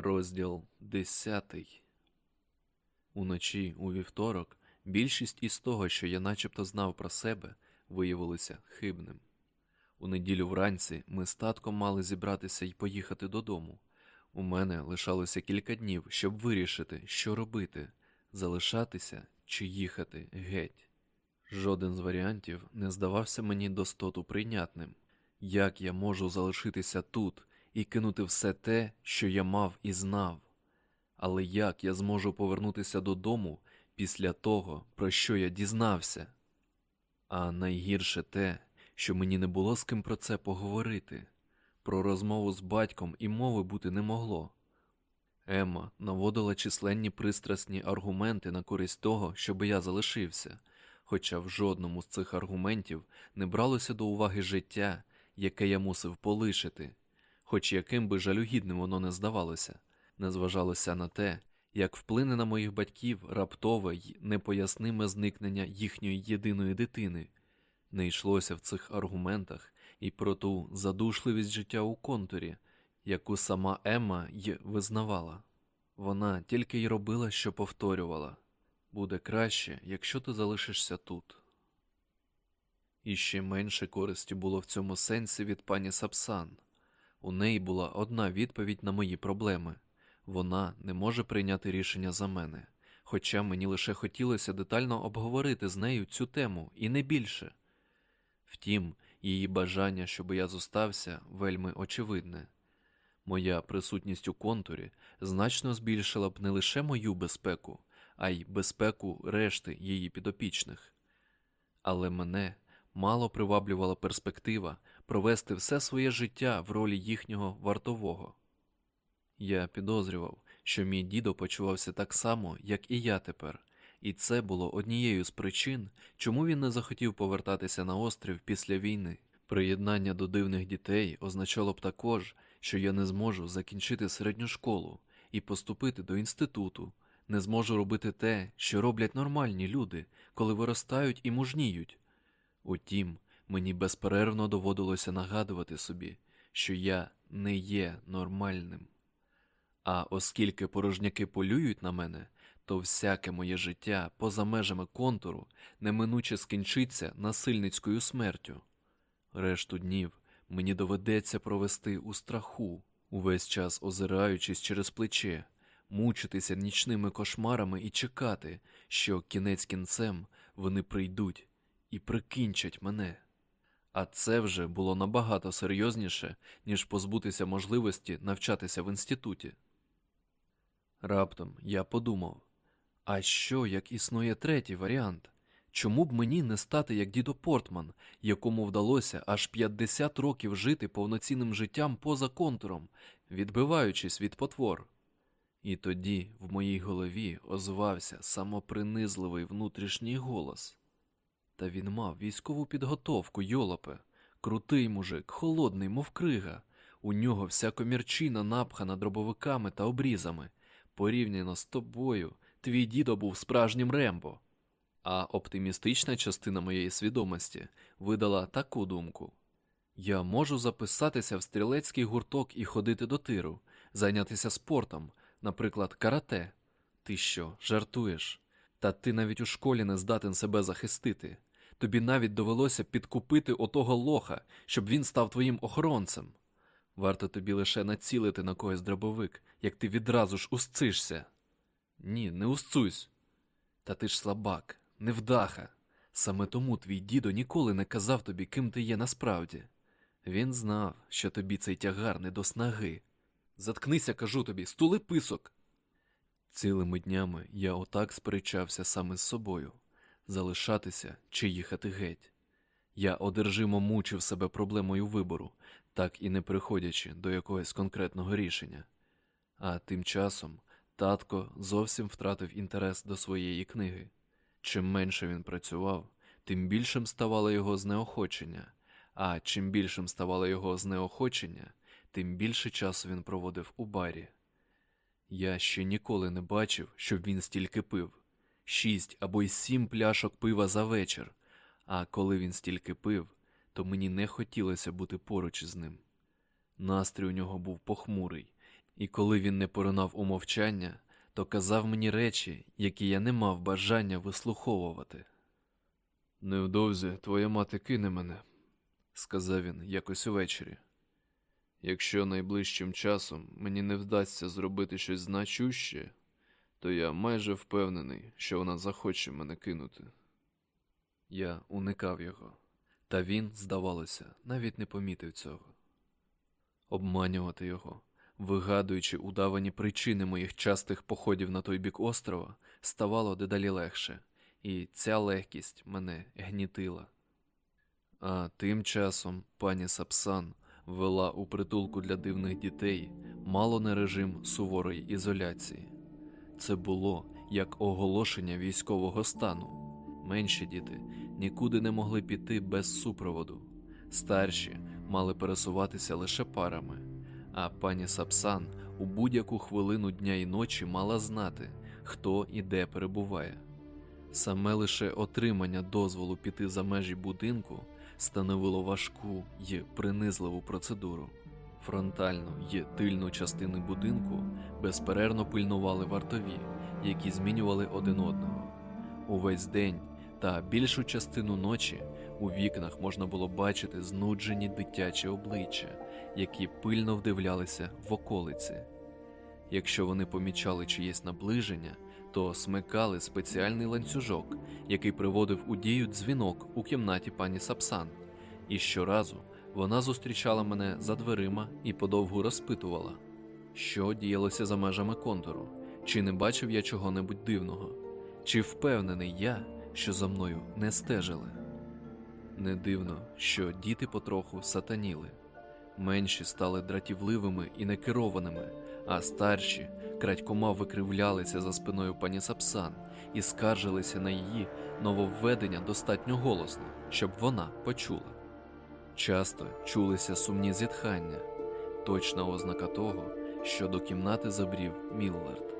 Розділ 10 Уночі у вівторок більшість із того, що я начебто знав про себе, виявилося хибним. У неділю вранці ми з татком мали зібратися і поїхати додому. У мене лишалося кілька днів, щоб вирішити, що робити залишатися чи їхати геть. Жоден з варіантів не здавався мені достоту прийнятним. Як я можу залишитися тут і кинути все те, що я мав і знав? Але як я зможу повернутися додому після того, про що я дізнався? А найгірше те, що мені не було з ким про це поговорити. Про розмову з батьком і мови бути не могло. Емма наводила численні пристрасні аргументи на користь того, щоби я залишився, хоча в жодному з цих аргументів не бралося до уваги життя, яке я мусив полишити, хоч яким би жалюгідним воно не здавалося, не зважалося на те, як вплине на моїх батьків раптове й непоясниме зникнення їхньої єдиної дитини. Не йшлося в цих аргументах і про ту задушливість життя у контурі, яку сама Емма й визнавала. Вона тільки й робила, що повторювала буде краще, якщо ти залишишся тут. І ще менше користі було в цьому сенсі від пані Сапсан. У неї була одна відповідь на мої проблеми вона не може прийняти рішення за мене, хоча мені лише хотілося детально обговорити з нею цю тему і не більше. Втім, її бажання, щоб я зостався, вельми очевидне. Моя присутність у контурі значно збільшила б не лише мою безпеку, а й безпеку решти її підопічних. Але мене мало приваблювала перспектива провести все своє життя в ролі їхнього вартового. Я підозрював, що мій дідо почувався так само, як і я тепер, і це було однією з причин, чому він не захотів повертатися на острів після війни. Приєднання до дивних дітей означало б також, що я не зможу закінчити середню школу і поступити до інституту, не зможу робити те, що роблять нормальні люди, коли виростають і мужніють. Утім, мені безперервно доводилося нагадувати собі, що я не є нормальним. А оскільки порожняки полюють на мене, то всяке моє життя поза межами контуру неминуче скінчиться насильницькою смертю. Решту днів мені доведеться провести у страху, увесь час озираючись через плече, мучитися нічними кошмарами і чекати, що кінець кінцем вони прийдуть і прикінчать мене. А це вже було набагато серйозніше, ніж позбутися можливості навчатися в інституті. Раптом я подумав а що, як існує третій варіант? Чому б мені не стати як дідо Портман, якому вдалося аж 50 років жити повноцінним життям поза контуром, відбиваючись від потвор? І тоді в моїй голові озвався самопринизливий внутрішній голос. Та він мав військову підготовку, йолопе, крутий мужик, холодний, мов крига. У нього вся комірчина напхана дробовиками та обрізами. Порівняно з тобою, твій дідо був справжнім Рембо. А оптимістична частина моєї свідомості видала таку думку: я можу записатися в стрілецький гурток і ходити до тиру, зайнятися спортом, наприклад, карате. Ти що, жартуєш? Та ти навіть у школі не здатен себе захистити. Тобі навіть довелося підкупити отого лоха, щоб він став твоїм охоронцем. Варто тобі лише націлити на когось дробовик, як ти відразу ж устцишся. Ні, не устцусь. Та ти ж слабак, невдаха. Саме тому твій дідо ніколи не казав тобі, ким ти є насправді. Він знав, що тобі цей тягар не до снаги. Заткнися, кажу тобі, стули писок. Цілими днями я отак сперечався саме з собою залишатися чи їхати геть. Я одержимо мучив себе проблемою вибору, так і не приходячи до якогось конкретного рішення. А тим часом татко зовсім втратив інтерес до своєї книги. Чим менше він працював, тим більшим ставало його знеохочення, а чим більшим ставало його знеохочення, тим більше часу він проводив у барі. Я ще ніколи не бачив, щоб він стільки пив шість або й сім пляшок пива за вечір, а коли він стільки пив, то мені не хотілося бути поруч із ним. Настрій у нього був похмурий, І коли він не поринав у мовчання, то казав мені речі, які я не мав бажання вислуховувати. Невдовзі твоя мати кине мене, сказав він якось увечері. Якщо найближчим часом мені не вдасться зробити щось значуще, то я майже впевнений, що вона захоче мене кинути. Я уникав його, та він, здавалося, навіть не помітив цього. Обманювати його, вигадуючи удавані причини моїх частих походів на той бік острова, ставало дедалі легше, і ця легкість мене гнітила. А тим часом пані Сапсан вела у притулку для дивних дітей мало не режим суворої ізоляції. Це було як оголошення військового стану. Менші діти нікуди не могли піти без супроводу, старші мали пересуватися лише парами, а пані Сапсан у будь-яку хвилину дня і ночі мала знати, хто і де перебуває. Саме лише отримання дозволу піти за межі будинку становило важку й принизливу процедуру. Фронтальну й тильну частини будинку безперервно пильнували вартові, які змінювали один одного. Увесь день та більшу частину ночі у вікнах можна було бачити знуджені дитячі обличчя, які пильно вдивлялися в околиці. Якщо вони помічали чиєсь наближення, то смикали спеціальний ланцюжок, який приводив у дію дзвінок у кімнаті пані Сапсан, і щоразу вона зустрічала мене за дверима і подовгу розпитувала, що діялося за межами контуру, чи не бачив я чого-небудь дивного, чи впевнений я, що за мною не стежили. Не дивно, що діти потроху сатаніли, менші стали дратівливими і некерованими, а старші крадькома викривлялися за спиною пані Сапсан і скаржилися на її нововведення достатньо голосно, щоб вона почула. Часто чулися сумні зітхання, точна ознака того, що до кімнати забрів Міллард.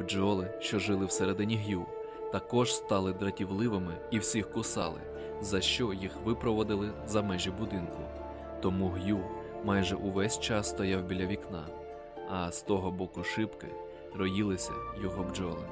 Бджоли, що жили всередині г'ю, також стали дратівливими і всіх кусали, за що їх випроводили за межі будинку. Тому Г'ю майже увесь час стояв біля вікна, а з того боку шибки роїлися його бджоли.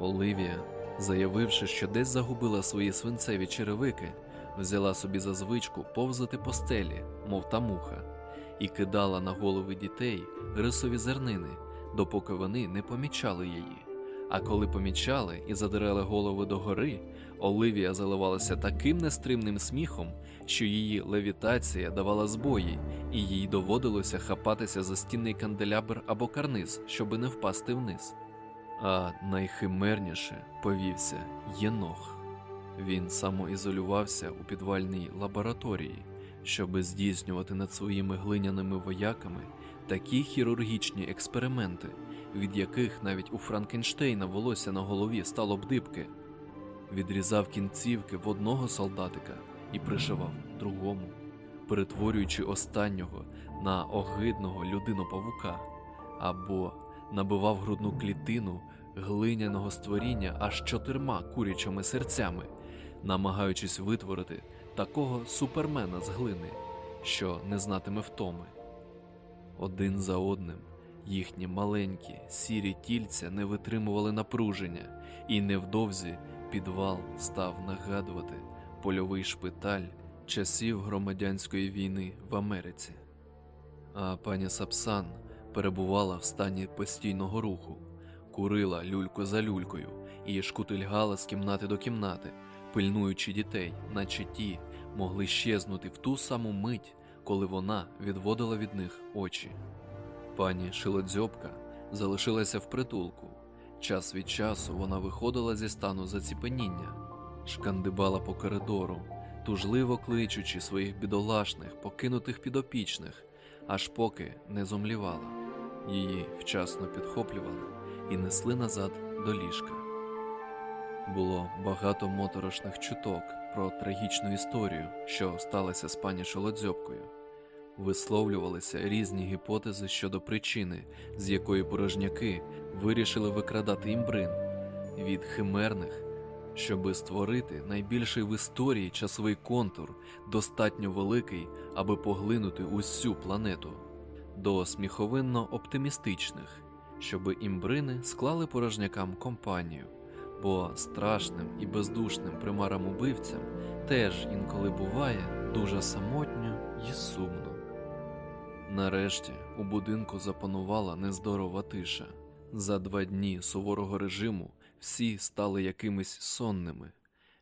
Оливія, заявивши, що десь загубила свої свинцеві черевики, взяла собі за звичку повзати по стелі, мов та муха, і кидала на голови дітей рисові зернини, допоки вони не помічали її. А коли помічали і задирали голови догори, Оливія заливалася таким нестримним сміхом, що її левітація давала збої, і їй доводилося хапатися за стінний канделябр або карниз, щоби не впасти вниз. А найхимерніше повівся Єнох. Він самоізолювався у підвальній лабораторії, щоби здійснювати над своїми глиняними вояками такі хірургічні експерименти, від яких навіть у Франкенштейна волосся на голові стало б дибки. Відрізав кінцівки в одного солдатика і пришивав другому, перетворюючи останнього на огидного людину-павука, або набивав грудну клітину глиняного створіння аж чотирма курячими серцями, намагаючись витворити такого супермена з глини, що не знатиме втоми. Один за одним їхні маленькі сірі тільця не витримували напруження, і невдовзі підвал став нагадувати польовий шпиталь часів громадянської війни в Америці. А пані Сапсан перебувала в стані постійного руху, курила люльку за люлькою і шкутильгала з кімнати до кімнати, пильнуючи дітей, наче ті могли щезнути в ту саму мить, коли вона відводила від них очі. Пані Шилодзьобка залишилася в притулку. Час від часу вона виходила зі стану заціпеніння, шкандибала по коридору, тужливо кличучи своїх бідолашних, покинутих підопічних, аж поки не зомлівала. Її вчасно підхоплювали і несли назад до ліжка. Було багато моторошних чуток про трагічну історію, що сталася з пані Шолодзьобкою. Висловлювалися різні гіпотези щодо причини, з якої порожняки вирішили викрадати імбрин від химерних, щоби створити найбільший в історії часовий контур, достатньо великий, аби поглинути усю планету, до сміховинно оптимістичних, щоби імбрини склали порожнякам компанію, бо страшним і бездушним примарам убивцям теж інколи буває дуже самотньо і сумно. Нарешті у будинку запанувала нездорова тиша. За два дні суворого режиму всі стали якимись сонними,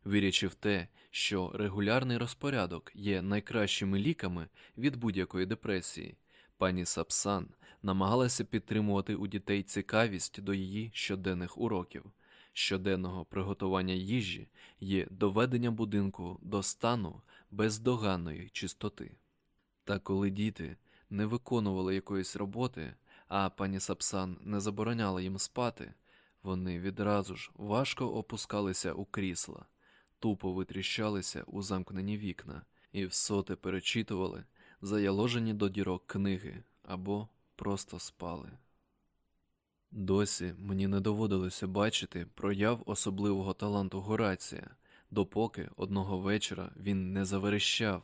вірячи в те, що регулярний розпорядок є найкращими ліками від будь-якої депресії. Пані Сапсан намагалася підтримувати у дітей цікавість до її щоденних уроків, щоденного приготування їжі є доведення будинку до стану бездоганної чистоти. Та коли діти не виконували якоїсь роботи, а пані Сапсан не забороняла їм спати, вони відразу ж важко опускалися у крісла, тупо витріщалися у замкнені вікна і всоти перечитували заяложені до дірок книги або просто спали. Досі мені не доводилося бачити прояв особливого таланту Горація, допоки одного вечора він не заверещав.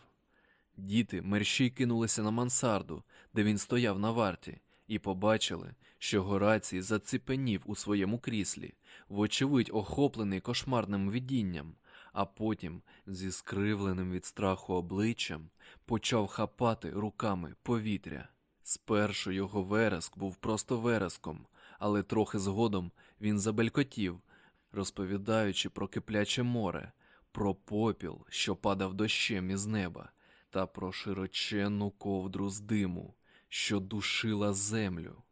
Діти мерщій кинулися на мансарду, де він стояв на варті, і побачили, що Горацій заціпенів у своєму кріслі, вочевидь охоплений кошмарним видінням, а потім, зі скривленим від страху обличчям, почав хапати руками повітря. Спершу його вереск був просто вереском, але трохи згодом він забелькотів, розповідаючи про кипляче море, про попіл, що падав дощем із неба, та про широченну ковдру з диму, що душила землю.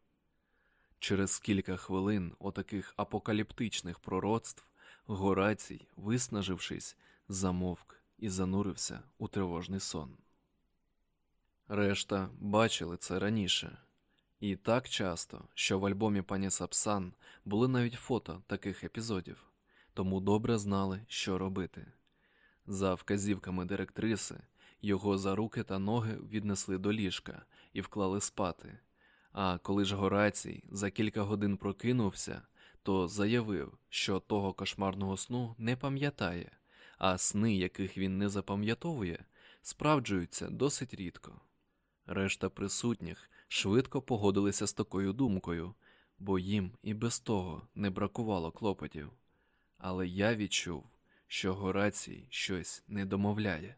Через кілька хвилин отаких апокаліптичних пророцтв Горацій, виснажившись, замовк і занурився у тривожний сон. Решта бачили це раніше, і так часто, що в альбомі пані Сапсан були навіть фото таких епізодів, тому добре знали, що робити. За вказівками директриси, його за руки та ноги віднесли до ліжка і вклали спати. А коли ж Горацій за кілька годин прокинувся, то заявив, що того кошмарного сну не пам'ятає, а сни, яких він не запам'ятовує, справджуються досить рідко. Решта присутніх швидко погодилися з такою думкою, бо їм і без того не бракувало клопотів. Але я відчув, що Горацій щось не домовляє.